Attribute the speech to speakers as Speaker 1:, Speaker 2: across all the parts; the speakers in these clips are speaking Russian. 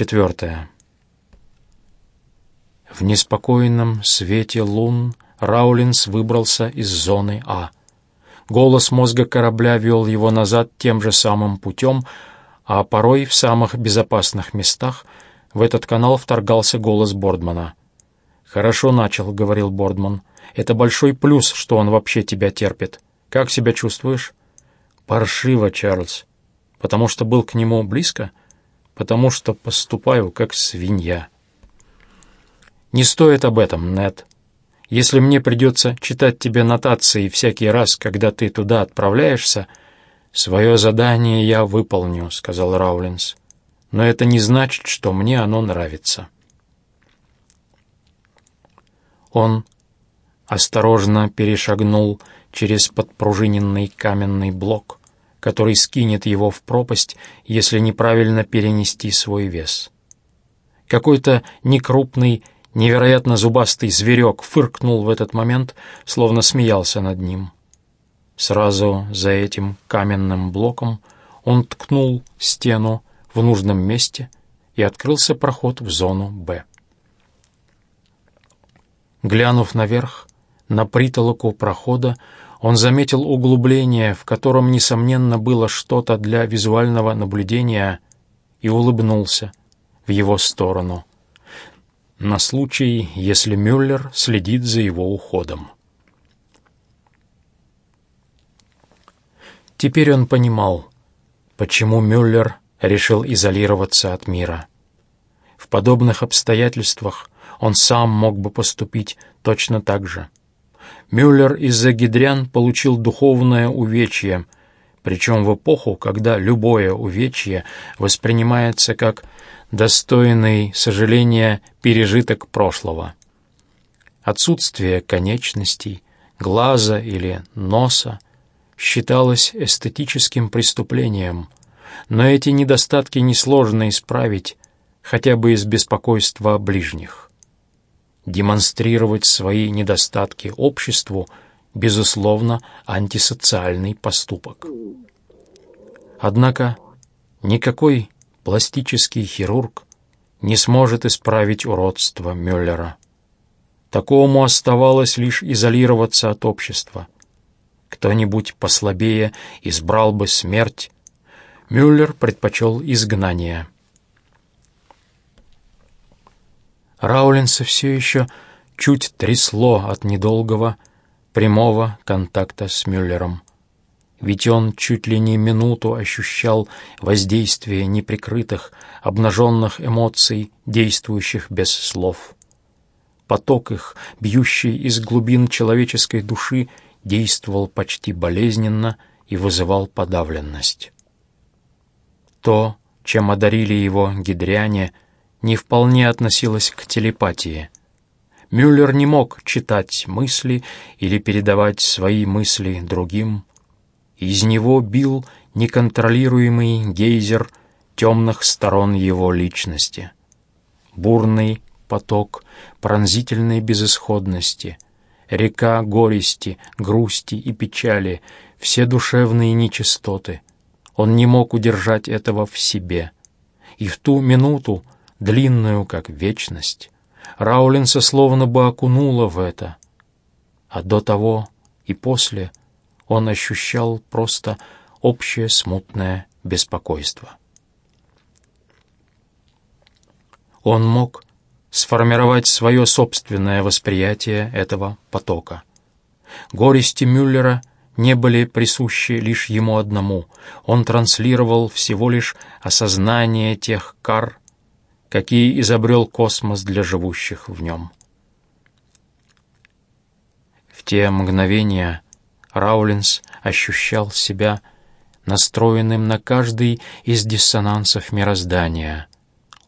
Speaker 1: Четвертое. В неспокойном свете лун Раулинс выбрался из зоны А. Голос мозга корабля вел его назад тем же самым путем, а порой в самых безопасных местах в этот канал вторгался голос Бордмана. «Хорошо начал», — говорил Бордман. «Это большой плюс, что он вообще тебя терпит. Как себя чувствуешь?» «Паршиво, Чарльз. Потому что был к нему близко? Потому что поступаю как свинья». «Не стоит об этом, Нед. Если мне придется читать тебе нотации всякий раз, когда ты туда отправляешься, свое задание я выполню», — сказал Раулинс. «Но это не значит, что мне оно нравится». Он осторожно перешагнул через подпружиненный каменный блок, который скинет его в пропасть, если неправильно перенести свой вес. Какой-то некрупный Невероятно зубастый зверек фыркнул в этот момент, словно смеялся над ним. Сразу за этим каменным блоком он ткнул стену в нужном месте, и открылся проход в зону «Б». Глянув наверх, на притолоку прохода, он заметил углубление, в котором, несомненно, было что-то для визуального наблюдения, и улыбнулся в его сторону — на случай, если Мюллер следит за его уходом. Теперь он понимал, почему Мюллер решил изолироваться от мира. В подобных обстоятельствах он сам мог бы поступить точно так же. Мюллер из-за гидрян получил духовное увечье, причем в эпоху, когда любое увечье воспринимается как достойный сожаления пережиток прошлого. Отсутствие конечностей, глаза или носа считалось эстетическим преступлением, но эти недостатки несложно исправить хотя бы из беспокойства ближних. Демонстрировать свои недостатки обществу – безусловно, антисоциальный поступок. Однако никакой пластический хирург не сможет исправить уродство Мюллера. Такому оставалось лишь изолироваться от общества. Кто-нибудь послабее избрал бы смерть. Мюллер предпочел изгнание. Раулинса все еще чуть трясло от недолгого, прямого контакта с Мюллером ведь он чуть ли не минуту ощущал воздействие неприкрытых, обнаженных эмоций, действующих без слов. Поток их, бьющий из глубин человеческой души, действовал почти болезненно и вызывал подавленность. То, чем одарили его гидряне, не вполне относилось к телепатии. Мюллер не мог читать мысли или передавать свои мысли другим, из него бил неконтролируемый гейзер темных сторон его личности. Бурный поток пронзительной безысходности, река горести, грусти и печали, все душевные нечистоты. Он не мог удержать этого в себе. И в ту минуту, длинную как вечность, Раулинса словно бы окунула в это. А до того и после — он ощущал просто общее смутное беспокойство. Он мог сформировать свое собственное восприятие этого потока. Горести Мюллера не были присущи лишь ему одному. Он транслировал всего лишь осознание тех кар, какие изобрел космос для живущих в нем. В те мгновения, Раулинс ощущал себя настроенным на каждый из диссонансов мироздания,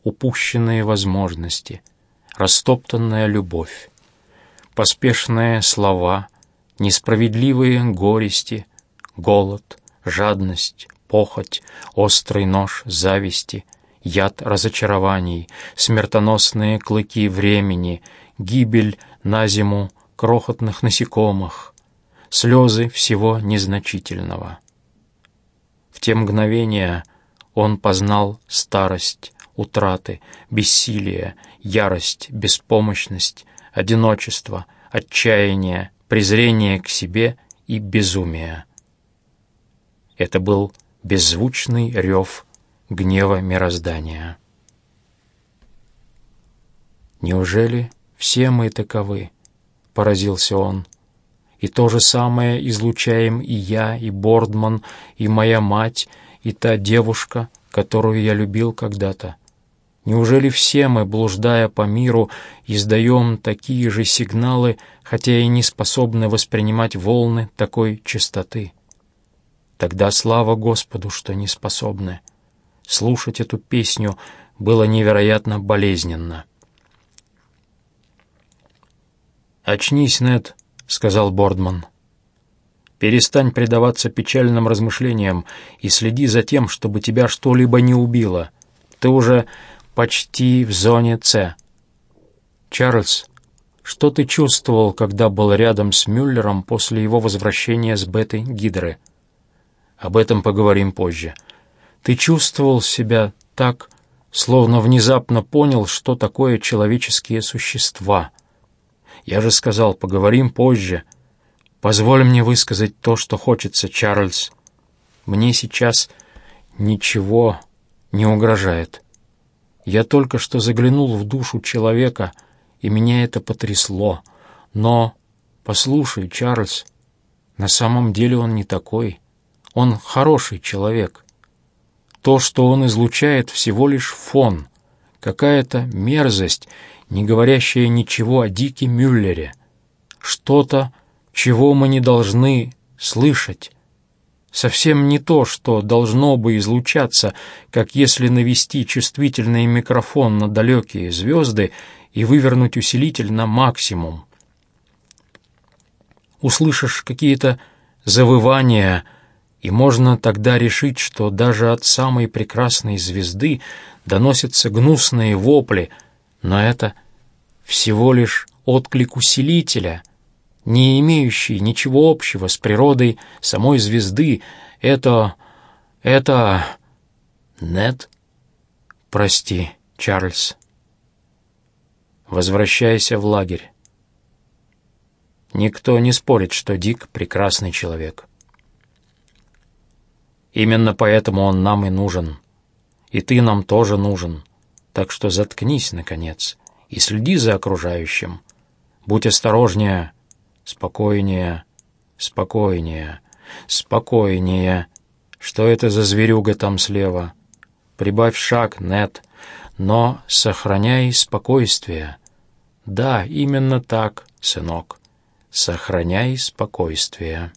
Speaker 1: упущенные возможности, растоптанная любовь, поспешные слова, несправедливые горести, голод, жадность, похоть, острый нож зависти, яд разочарований, смертоносные клыки времени, гибель на зиму крохотных насекомых, слезы всего незначительного. В те мгновения он познал старость, утраты, бессилие, ярость, беспомощность, одиночество, отчаяние, презрение к себе и безумие. Это был беззвучный рев гнева мироздания. «Неужели все мы таковы?» — поразился он. «И то же самое излучаем и я, и Бордман, и моя мать, и та девушка, которую я любил когда-то. Неужели все мы, блуждая по миру, издаем такие же сигналы, хотя и не способны воспринимать волны такой частоты? Тогда слава Господу, что не способны. Слушать эту песню было невероятно болезненно. «Очнись, Нед», — сказал Бордман. «Перестань предаваться печальным размышлениям и следи за тем, чтобы тебя что-либо не убило. Ты уже почти в зоне С. Чарльз, что ты чувствовал, когда был рядом с Мюллером после его возвращения с Бетой Гидры? Об этом поговорим позже. Ты чувствовал себя так, словно внезапно понял, что такое человеческие существа. Я же сказал, поговорим позже. Позволь мне высказать то, что хочется, Чарльз. Мне сейчас ничего не угрожает. Я только что заглянул в душу человека, и меня это потрясло. Но, послушай, Чарльз, на самом деле он не такой. Он хороший человек. То, что он излучает, всего лишь фон, какая-то мерзость, не говорящая ничего о Дике Мюллере. Что-то, чего мы не должны слышать совсем не то, что должно бы излучаться, как если навести чувствительный микрофон на далекие звезды и вывернуть усилитель на максимум. Услышишь какие-то завывания, и можно тогда решить, что даже от самой прекрасной звезды доносятся гнусные вопли, но это всего лишь отклик усилителя — не имеющий ничего общего с природой самой звезды, это... это... Нет? Прости, Чарльз. Возвращайся в лагерь. Никто не спорит, что Дик — прекрасный человек. Именно поэтому он нам и нужен. И ты нам тоже нужен. Так что заткнись, наконец, и следи за окружающим. Будь осторожнее, — Спокойнее, спокойнее, спокойнее. Что это за зверюга там слева? Прибавь шаг, Нет, но сохраняй спокойствие. Да, именно так, сынок. Сохраняй спокойствие.